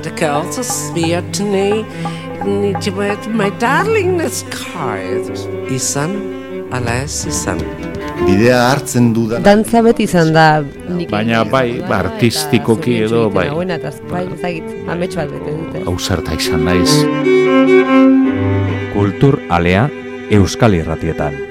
And the girls are swear to me, need you with my darling this card. Izan, alas, izan. Bidea hartzen du da. Dantza beti izan da Baina bai, ba, artistikoki edo, bai. Buena, eta bai, ezagit, amets bat bete dute. Ausarta izan naiz. Kultur alea Euskal Irratietan.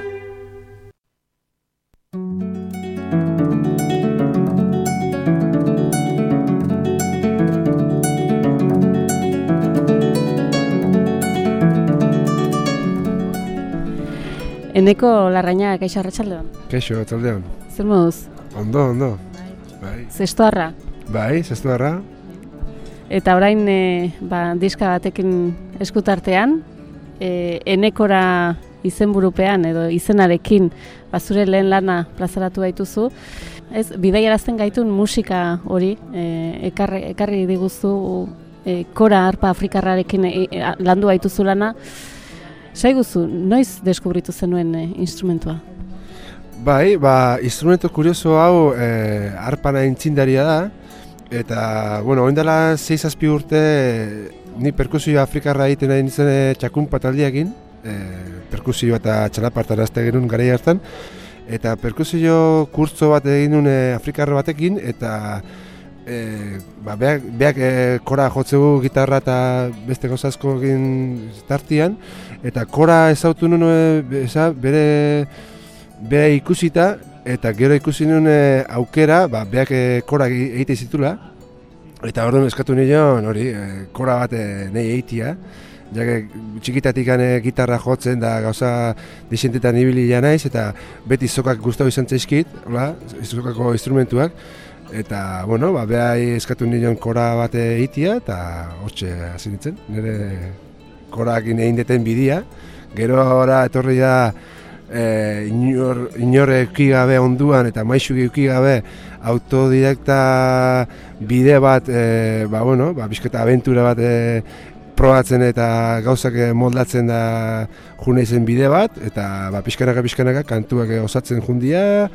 Eneko larraina kaixo arratsaldean. Keixo, atzaldean. Zer moduz? Ondo, ondo. Bai, Zestoarra. bai, zestu harra. Eta orain e, ba, diska batekin eskutartean, e, enekora izenburupean edo izenarekin ba, zure lehen lana plazaratu baituzu. Ez, bidaiarazten gaitun musika hori, e, ekarri, ekarri diguzu e, kora arpa afrikarrarekin e, landu baituzu lana. Saiguzu, noiz deskubritu zenuen e, instrumentua? Bai, ba, instrumento kurioso hau eh, arpana intzindaria da. Eta, bueno, oin dela 6 urte ni perkusio afrikarra egiten nahi nintzen eh, txakun pataldiakin. Eh, perkusio eta txalapartan azte genuen gara hartan. Eta perkusio kurtzo bat egin nuen afrikarra batekin, eta e, ba, beak, beak e, kora jotzegu gitarra eta beste gozazko egin tartian, eta kora ezautu nuen e, eza, bere, bere ikusita, eta gero ikusi nuen e, aukera, ba, beak e, kora egite zitula, eta orduan eskatu nion hori, e, kora bat e, nahi egitea, Jake, txikitatik gane gitarra jotzen da gauza disentetan ibili naiz eta beti zokak gustau izan zaizkit, hola, zokako instrumentuak. Eta, bueno, ba, behai eskatu nion kora bat egitea eta hortxe hasi nintzen, nire korak egin deten bidia. Gero ora etorri da e, inor, inore gabe onduan eta maixu gabe autodidakta bide bat, e, ba, bueno, ba, bizketa aventura bat e, probatzen eta gauzak moldatzen da june izen bide bat, eta ba, pixkanaka pixkanaka kantuak osatzen jundia,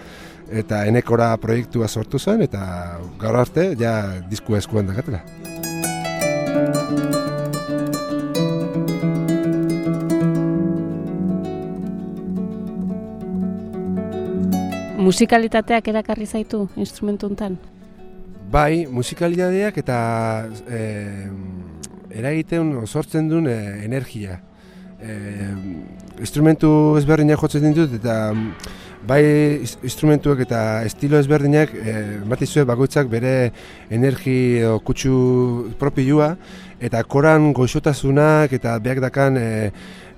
eta enekora proiektua sortu zen, eta gaur arte, ja, diskua eskuan dakatela. Musikalitateak erakarri zaitu instrumentu hontan? Bai, musikalitateak eta e, eragiten sortzen duen e, energia. E, instrumentu ezberdinak jotzen ditut eta bai instrumentuak eta estilo ezberdinak e, batizue bakoitzak bere energi edo kutsu propioa eta koran goxotasunak eta beak dakan e,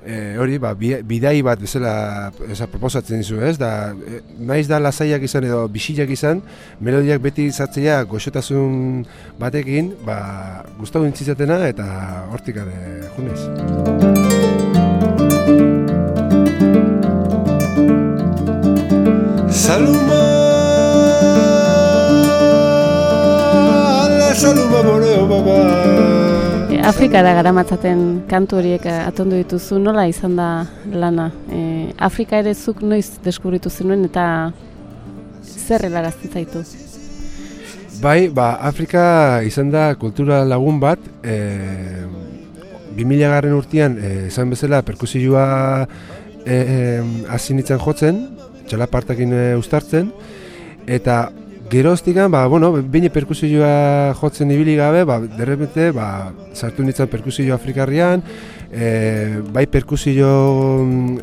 e, hori ba, bidai bat bezala eza, proposatzen dizu, ez? Da, e, naiz da lasaiak izan edo bisilak izan, melodiak beti izatzea goxotasun batekin, ba, gustau intzizatena eta hortik ere junez. Afrikara garamatzaten kantu horiek eh, atondu dituzu, nola izan da lana? E, Afrika ere zuk noiz deskubritu zenuen eta zer helarazten zaitu? Bai, ba, Afrika izan da kultura lagun bat, e, 2000 garren urtean, e, izan bezala, perkusioa e, e, hasi nintzen jotzen, txalapartakin e, ustartzen, eta geroztikan, ba, bueno, bine perkusioa jotzen ibili gabe, ba, derrepente, ba, sartu nintzen perkusio afrikarrian, e, bai perkusio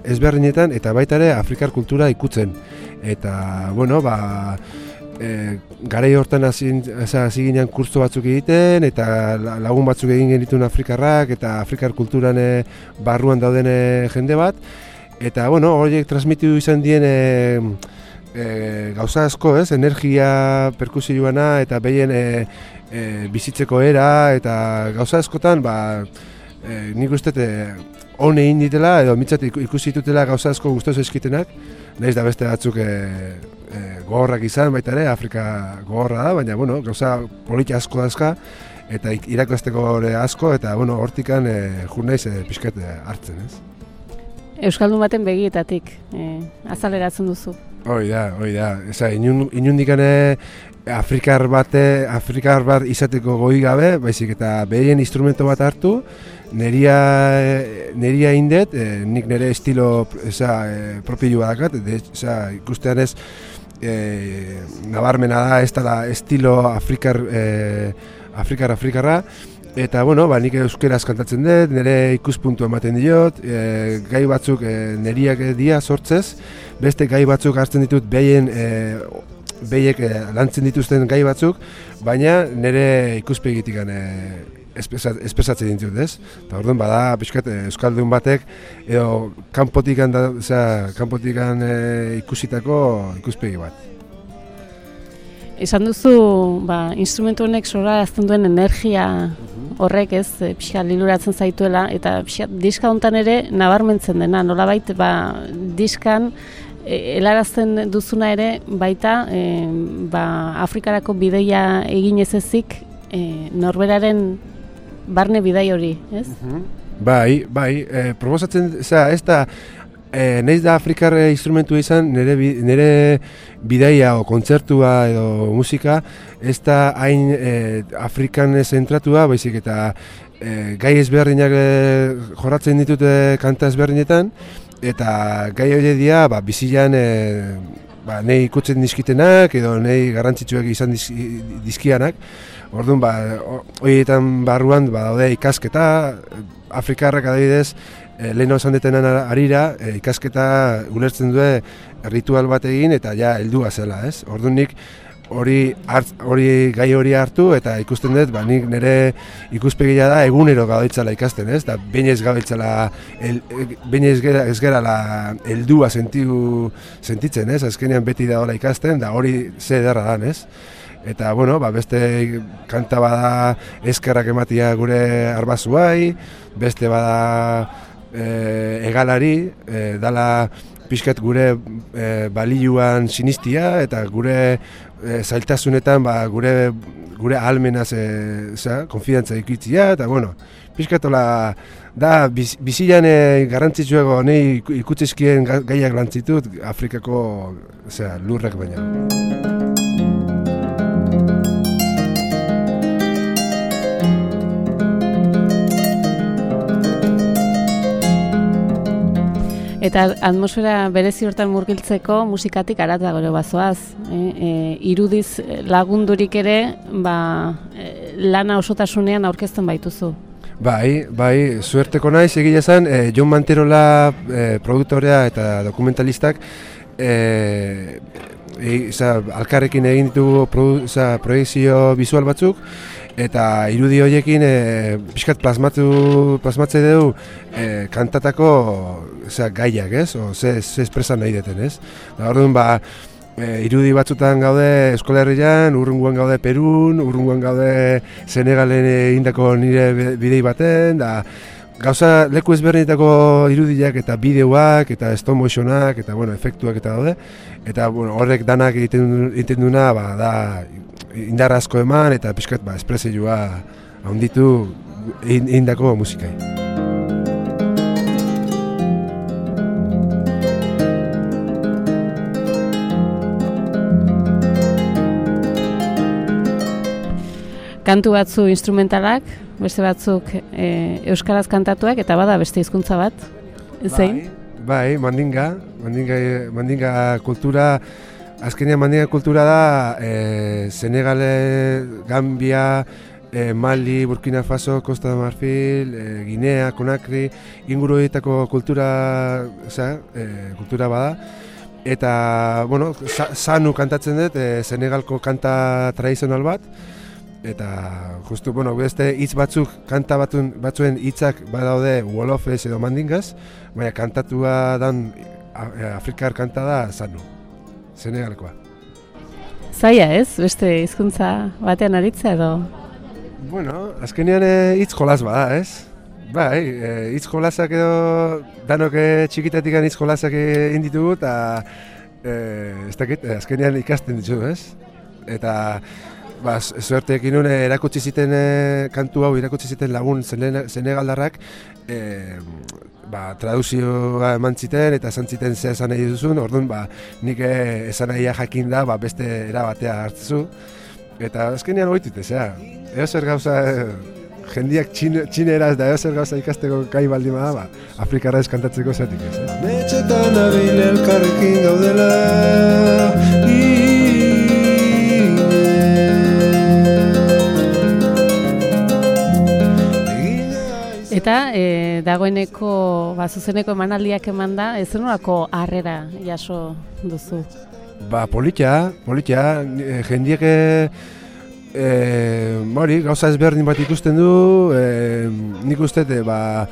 ezberdinetan, eta baita ere Afrikar kultura ikutzen. Eta, bueno, ba, e, garai hortan hasi ginen kurso batzuk egiten eta lagun batzuk egin genituen Afrikarrak eta Afrikar kulturan barruan dauden jende bat eta bueno, horiek transmititu izan dien e, e, gauza asko, ez? Energia perkusioana eta behien e, e, bizitzeko era eta gauza askotan ba e, nik uste e, hon egin ditela edo mitzat ikusi ditutela gauza asko guztoz eskitenak nahiz da beste batzuk e, e, gogorrak izan baita ere, Afrika gogorra da, baina bueno, gauza politia asko dazka eta irakasteko asko eta bueno, hortikan e, naiz e, pixkat e, hartzen, ez? Euskaldun baten begietatik e, azaleratzen duzu. Hoi da, hoi da. Eza, inun, inundikane Afrikar bate, Afrikar bat izateko goi gabe, baizik eta behien instrumento bat hartu, neria, neria indet, e, nik nire estilo eza, e, propio badakat, eza, ikustean ez, e, nabarmena da, ez da estilo Afrikar, e, Afrikar, Afrikarra, Eta, bueno, ba, nik euskeraz kantatzen dut, nire ikuspuntu ematen diot, e, gai batzuk e, neriak dia sortzez, beste gai batzuk hartzen ditut behien e, behiek eh, lantzen dituzten gai batzuk, baina nire ikuspegitik e, espesatzen ditut, ez? Eta orduan bada, pixkat, eh, Euskaldun batek, edo kanpotikan, da, kanpotikan e, ikusitako ikuspegi bat. Esan duzu, ba, instrumentu honek sora azten duen energia horrek ez, pixka liluratzen zaituela, eta pixka diska hontan ere nabarmentzen dena, nolabait, ba, diskan e, helarazten duzuna ere baita e, ba, Afrikarako bideia egin ez ezik e, norberaren barne bidai hori, ez? Mhm. Bai, bai, e, proposatzen, ez da, e, neiz da Afrikar instrumentu izan, nire, nire bidaia o kontzertua edo musika, ez da hain e, Afrikan zentratua, baizik eta e, gai ezberdinak e, jorratzen ditute kanta ezberdinetan, eta gai hori dira, ba, bizilan e, ba, nahi ikutzen dizkitenak edo nahi garrantzitsuak izan diz, dizkianak. Orduan, ba, horietan barruan ba, daude ikasketa, Afrikarrak adibidez, e, lehen osan detenan arira, e, ikasketa ulertzen du ritual bat egin eta ja heldua zela, ez? Orduan nik, hori hori gai hori hartu eta ikusten dut ba nik nire ikuspegia da egunero gabiltzala ikasten, ez? Da bain ez gabiltzala el bain ez gera ez gera heldua sentiu sentitzen, ez? Azkenean beti da hola ikasten da hori ze ederra da, ez? Eta bueno, ba, beste kanta bada eskerrak ematia gure arbazuai, beste bada e, egalari, e, dala pixkat gure e, balioan sinistia eta gure e, zailtasunetan ba, gure gure almenaz e, za, konfidantza ikitzia eta bueno, pixkatola da biz, bizilan e, garrantzitsuago nahi ikutzizkien gaiak lantzitut Afrikako za, lurrak baina. Eta atmosfera berezi hortan murgiltzeko musikatik arata gero bazoaz. E, e, irudiz lagundurik ere ba, e, lana osotasunean aurkezten baituzu. Bai, bai, suerteko naiz egile zen, e, John Manterola e, produktorea eta dokumentalistak e, e, alkarrekin egin ditugu proiezio visual batzuk, eta irudi horiekin e, pixkat plasmatu, plasmatze dugu e, kantatako zera, gaiak, ez? O, ze, ze espresan nahi deten, ez? Da, orduan, ba, e, irudi batzutan gaude Eskola Herrian, urrunguan gaude Perun, urrunguan gaude Senegalen egindako nire bidei baten, da, gauza leku ezberdinetako irudiak eta bideoak eta stop motionak eta bueno, efektuak eta daude eta bueno, horrek danak egiten, egiten duna ba, da indar asko eman eta pixkat ba, espresioa handitu egindako musikai. Kantu batzu instrumentalak, beste batzuk e, euskaraz kantatuak eta bada beste hizkuntza bat. Zein? Bai, bai, mandinga, mandinga, mandinga kultura Azkenean mandinga kultura da e, Senegale, Gambia, e, Mali, Burkina Faso, Costa de Marfil, e, Guinea, Konakri, inguru kultura, oza, e, kultura bada. Eta, bueno, sanu kantatzen dut, e, Senegalko kanta tradizional bat. Eta, justu, bueno, beste hitz batzuk, kanta batun, batzuen hitzak badaude Wolofez edo Mandingaz, baina kantatua dan Afrikar kanta da sanu. Senegalkoa. Zaila ez, beste hizkuntza batean aritza edo? Bueno, azkenean eh, hitz jolas bada, ez? Bai, e, hitz jolasak edo danok txikitatik hitz jolasak egin ditugu eta e, ez dakit, azkenean ikasten ditu, ez? Eta ba, nuen eh, erakutsi ziten eh, kantu hau erakutsi ziten lagun zene- eh, ba, traduzioa eman ziten eta esan ziten ze esan nahi duzun, orduan ba, nik eh, esan nahia jakin da ba, beste erabatea hartzu eta azkenean hoitut ezea, eo zer gauza eh, jendiak txin, txineraz da eo zer gauza ikasteko kai baldin bada, ba, Afrikara ez kantatzeko zetik ez. Eh? Netxetan elkarrekin gaudela Eta e, dagoeneko ba, zuzeneko emanaldiak eman da, ez nolako harrera jaso duzu. Ba, politia, politia, eh, jendiek eh, hori, gauza ezberdin bat ikusten du, eh, nik uste, ba,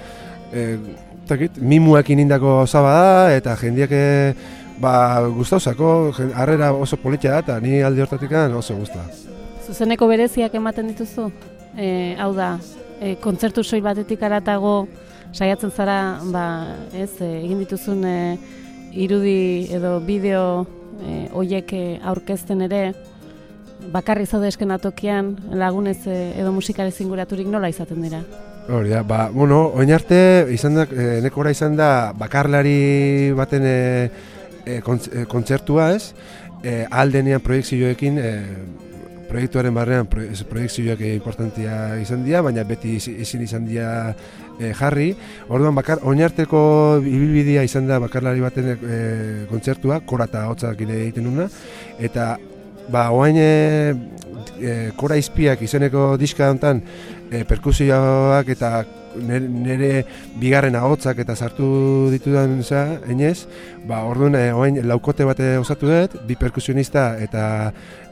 eh, takit, mimuekin indako gauza bada, eta jendiek ba, gustauzako, harrera oso politia da, eta ni alde hortatik oso gusta. Zuzeneko bereziak ematen dituzu? E, hau da, e, kontzertu soil batetik aratago saiatzen zara, ba, ez, e, egin dituzun e, irudi edo bideo e, oiek e, aurkezten ere, bakarri zaude eskenatokian, lagunez e, edo musikarez inguraturik nola izaten dira? Hori da, ba, bueno, oin arte, izan da, e, nekora izan da, bakarlari baten e, e, kontzertua ez, e, aldenean proiektzioekin, e, proiektuaren barrean proiektzioak e, importantia izan dira, baina beti ezin izan dira e, jarri. Orduan, bakar, oinarteko ibilbidea izan da bakarlari baten e, kontzertua, kora eta hotzak egiten duna, eta ba, oain e, e, kora izpiak izeneko diska hontan e, perkusioak eta nere, nere bigarren ahotzak eta sartu ditudan za, enez, ba, orduan e, oain laukote bat e, osatu dut, bi perkusionista eta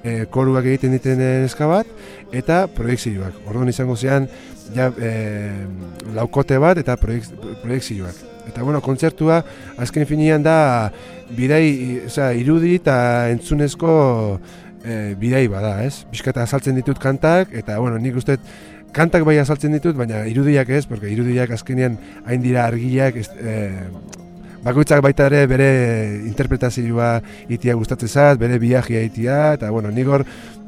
e, koruak egiten diten neska bat, eta proiektzioak. Orduan izango zean, ja, e, laukote bat eta proiek, proiektzioak. Eta bueno, kontzertua azken finean da bidai, osea, irudi eta entzunezko e, bidai bada, ez? Bizkata azaltzen ditut kantak, eta bueno, nik uste kantak bai azaltzen ditut, baina irudiak ez, porque irudiak azkenean hain dira argiak, ez, e, bakoitzak baita ere bere interpretazioa itia gustatzen zait, bere viajea itia, eta bueno, nik hor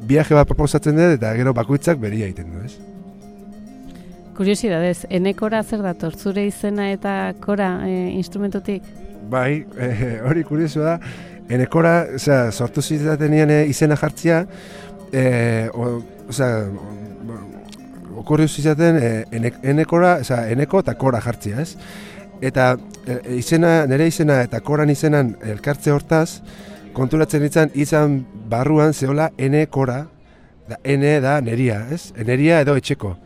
viaje bat proposatzen dut, eta gero bakoitzak beria egiten du, ez? Kuriosidadez, enekora zer dator, zure izena eta kora e, instrumentotik? Bai, eh, hori kurioso da, enekora, osea, sortu zitatenean eh, izena jartzia, eh, o, osea, okurriu zizaten eh, enek, enekora, osea, eneko eta kora jartzia, ez? Eta eh, izena, nire izena eta koran izenan elkartze hortaz, konturatzen ditzan izan barruan zehola ene kora, da ene da neria, ez? Neria edo etxeko.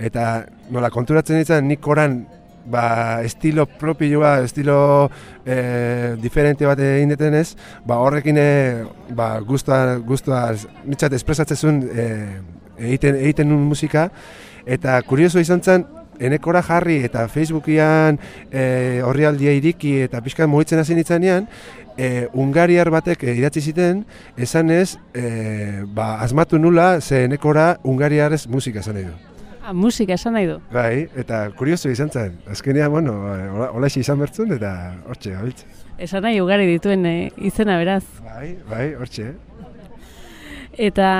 Eta nola konturatzen ditzan nik koran ba, estilo propioa, estilo e, diferente bat egin detenez, ba, horrekin e, ba, guztua, guztua nitzat espresatzen e, egiten, egiten nun musika, eta kurioso izan zen, enekora jarri eta Facebookian e, horrialdia iriki eta pixkan mugitzen hasi nitzanean, e, Ungariar batek e, idatzi ziten, esan ez, e, ba, asmatu nula, ze enekora Ungariarez musika esan du. Ah, musika esan nahi du. Bai, eta kurioso izan zen. Azkenean, bueno, hola izan bertzun eta hortxe gabiltza. Esan nahi ugari dituen e, izena beraz. Bai, bai, hortxe. Eta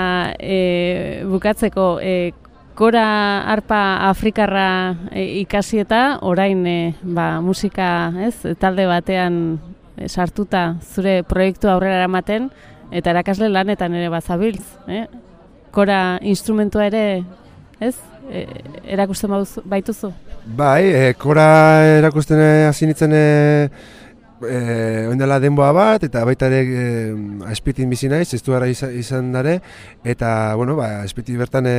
e, bukatzeko, e, kora arpa afrikarra e, ikasi eta orain e, ba, musika ez, talde batean sartuta zure proiektu aurrera eramaten eta erakasle lanetan ere bazabiltz. Eh? Kora instrumentua ere ez, e, erakusten baituzu? Bai, e, kora erakusten eh, hasi nintzen e, e, oin dela denboa bat, eta baita ere e, espitin bizi naiz, ez izan, izan dare, eta, bueno, ba, espiti bertan e,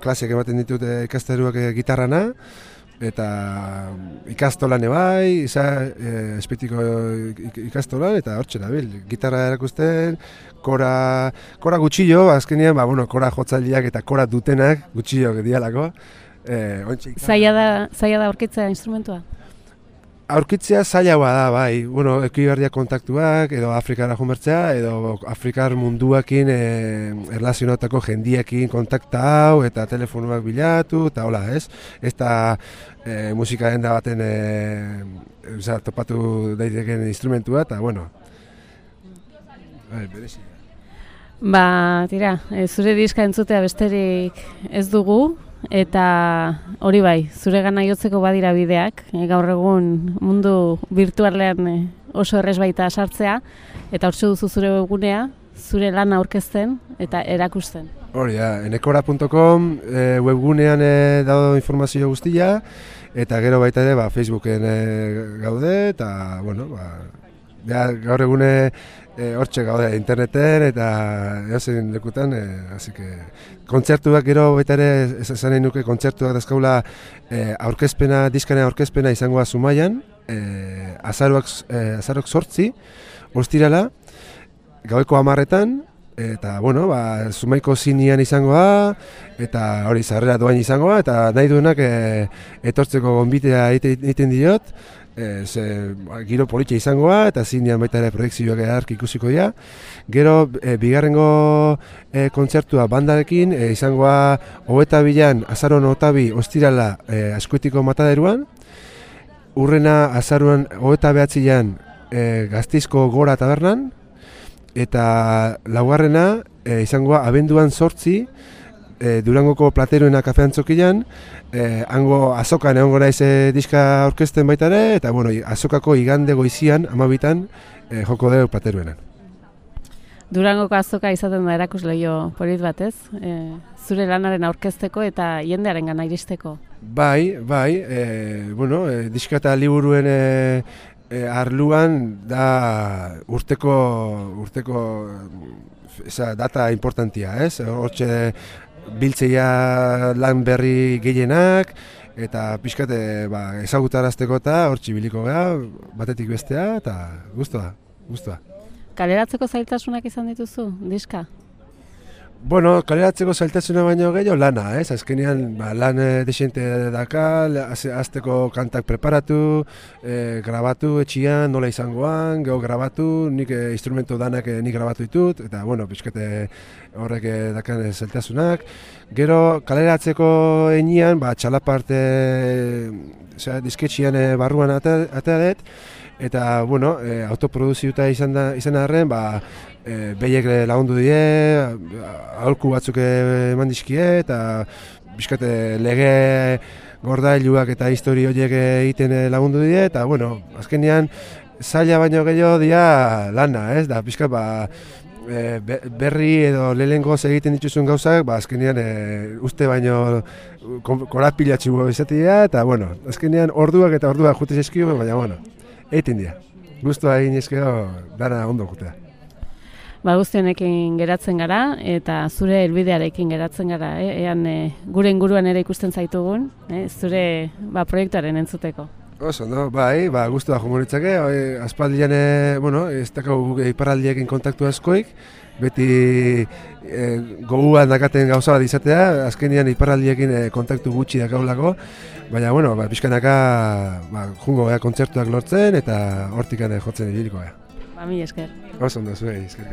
klaseak ematen ditut e, ikasteruak e, gitarrana, eta ikastolan bai, iza, e, espitiko ik- ikastolan, eta hortxe nabil, gitarra erakusten, kora, kora gutxillo, azkenean, ba, bueno, kora jotzaileak eta kora dutenak gutxillo dialako, e, ontxe ikara- Zaila da, zaila da aurkitzea instrumentua? Aurkitzea zailagoa da, bai. Bueno, ekibarria kontaktuak, edo Afrikara jumertzea, edo Afrikar munduakin e, erlazionatako jendiekin kontakta hau, eta telefonuak bilatu, eta hola, ez? Da e, musika da baten e, oza, topatu daiteken instrumentua, eta bueno. Bai, berezi. Ba, tira, e, zure diska entzutea besterik ez dugu, eta hori bai, zure gana jotzeko badira bideak, e, gaur egun mundu virtualean e, oso errez baita sartzea, eta hortxe duzu zure webgunea, zure lana aurkezten eta erakusten. Hori, ja, enekora.com e, webgunean e, dago informazio guztia, eta gero baita ere ba, Facebooken e, gaude, eta, bueno, ba, ja, gaur egune e, hortxe gaude interneten eta eozein lekutan, e, así que kontzertuak gero baita ere esan nahi nuke kontzertuak dazkaula e, aurkezpena, diskane aurkezpena izangoa Zumaian, e, azaroak, e, azaroak sortzi, ostirala, gaueko amarretan, eta bueno, ba, Zumaiko zinian izangoa, eta hori zarrera doain izangoa, eta nahi duenak e, etortzeko gonbitea egiten diot, e, ze, ba, giro politxe izangoa, eta zinean baita ere proiektzioak edark ikusiko dira. Gero, e, bigarrengo e, kontzertua bandarekin, e, izangoa hogeta bilan, azaron otabi, ostirala, e, askuetiko mataderuan, urrena azaruan hogeta behatzilean, e, gaztizko gora tabernan, eta laugarrena e, izangoa abenduan sortzi e, Durangoko plateroena kafean txokilan e, hango azokan egon gora eze diska orkesten baita ere eta bueno, azokako igande goizian amabitan e, joko dugu plateroenan Durangoko azoka izaten da erakus lehio polit batez, e, zure lanaren aurkezteko eta jendearen gana iristeko. Bai, bai, e, bueno, e, diska eta liburuen e, e, arluan da urteko urteko esa data importantia, ez? Hortxe biltzeia lan berri gehienak eta pixkate ba, ezagutarazteko eta hortxe biliko gara, batetik bestea eta guztua, guztua. Kaleratzeko zailtasunak izan dituzu, diska? Bueno, kaleratzeko zailtasuna baino gehiago lana, ez? Azkenean, ba, lan e, desente daka, azteko kantak preparatu, e, grabatu etxian, nola izangoan, geho grabatu, nik e, instrumento danak e, nik grabatu ditut, eta, bueno, pixkate horrek e, dakan zailtasunak. Gero, kaleratzeko enian, ba, txalaparte, e, disketxian e, barruan ateadet, eta bueno, e, autoproduziuta izan da izan arren, ba e, behiek lagundu die, aholku batzuk eman dizkie eta bizkate lege gordailuak eta histori horiek egiten lagundu die eta bueno, azkenean zaila baino gehiago dia lana, ez? Da pizkat ba e, berri edo lehengo egiten dituzun gauzak, ba azkenean e, uste baino korapilatxu izatea eta bueno, azkenean orduak eta orduak jute zaizkio, baina bueno, egiten dira. Guztua egin ezkero, dara ondo jutea. Ba, guztionekin geratzen gara, eta zure helbidearekin geratzen gara, eh? ean e, gure inguruan ere ikusten zaitugun, eh? zure ba, proiektuaren entzuteko. Oso, no? bai, ba, guztu da jumoritzake, aspaldian, e, bueno, ez dakau iparaldiekin kontaktu askoik, beti e, goguan dakaten gauza bat izatea, azkenian iparaldiekin e, kontaktu gutxi dakaulako, baina, bueno, ba, pixkanaka ba, jungo ea kontzertuak lortzen eta hortikan jotzen ibiliko ea. Ba, mi esker. Oso, ondo, zuei, esker,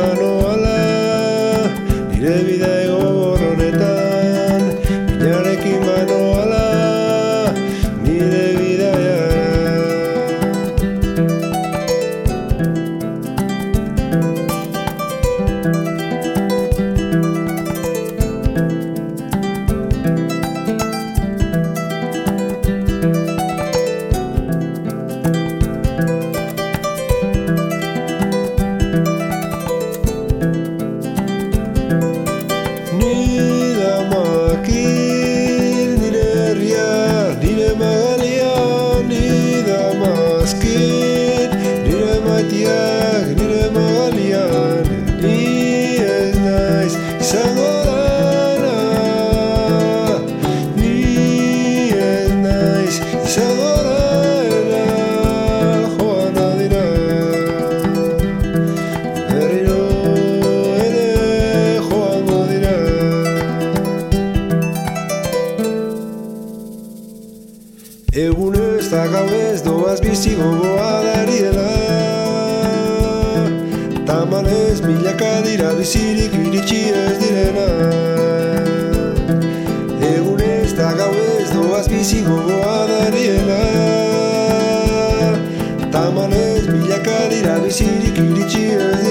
Bueno. Bizi gogoa dariela. Tamanez milaka dira bizirik iritsi ez direna Egun ez da gauez doaz bizi gogoa dariela. Tamanez milaka dira bizirik iritsi ez direna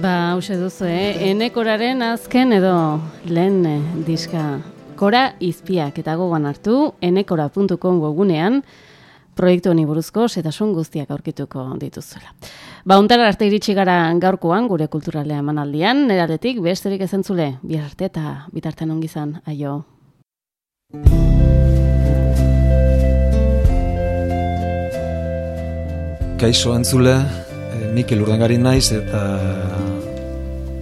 Ba, hause duzu, eh? Enekoraren azken edo lehen eh, diska Kora izpiak eta gogoan hartu enekora.com webunean proiektu honi buruzko setasun guztiak aurkituko dituzuela. Ba, untara arte iritsi gara gaurkoan gure kulturalea emanaldian, neraletik besterik ezentzule, bihar arte eta bitartean ongizan, aio. Kaixo entzule, Mikel Urdangari naiz eta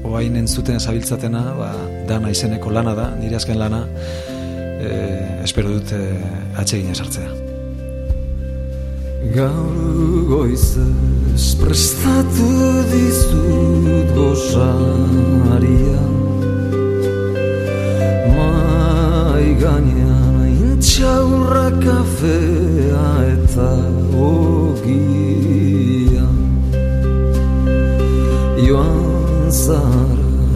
oain entzuten zabiltzatena, ba, dana izeneko lana da, nire azken lana, eh, espero dut eh, atsegin esartzea. Gaur goizez prestatu dizut gozaria Mai gainean intxaurra kafea eta ogia Joan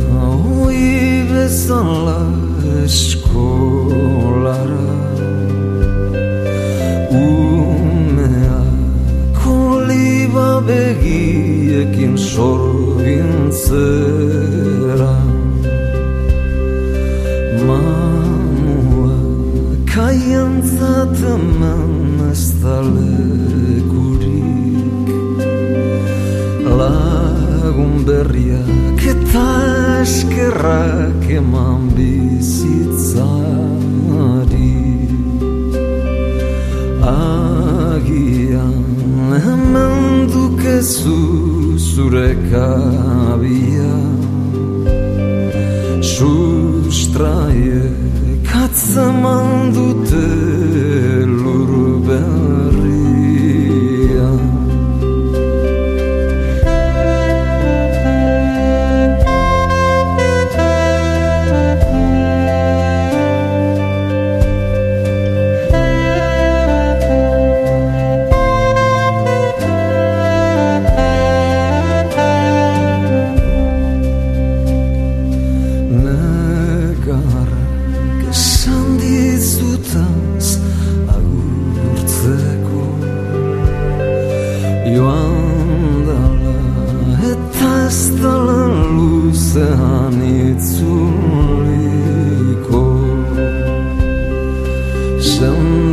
zara hoi bezala eskolara dukezu zure kabia. Sustraie katzaman dute lur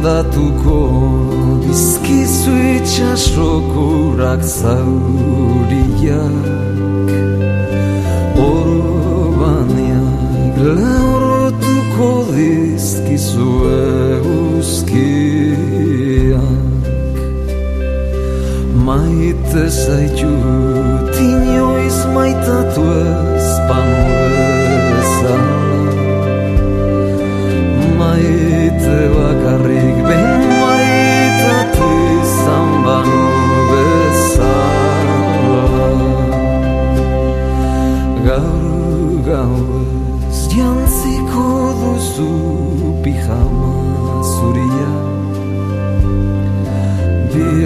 Sendatuko dizkizu itxasoko urak zauriak. Orbaniak lehortuko dizkizu eguzkiak Maite zaitut inoiz maitatu ez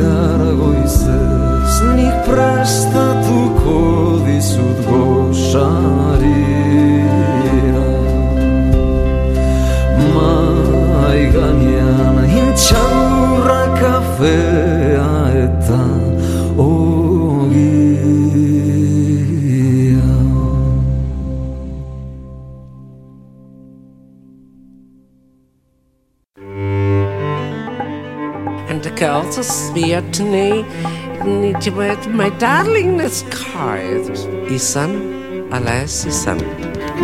Bihar goizez nik prestatuko dizut goxaria Mai gainean intxaurra weet, my darling. Izan, alas, izan.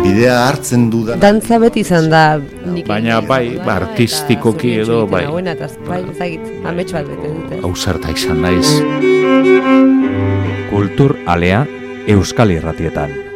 Bidea hartzen dudan Dantza beti izan da nik Baina bai, ba, artistikoki edo, bai. Buena, eta bai, ezagit, amets bat bete dute. Ausarta izan naiz. Kultur alea Euskal Irratietan.